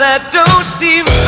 that don't seem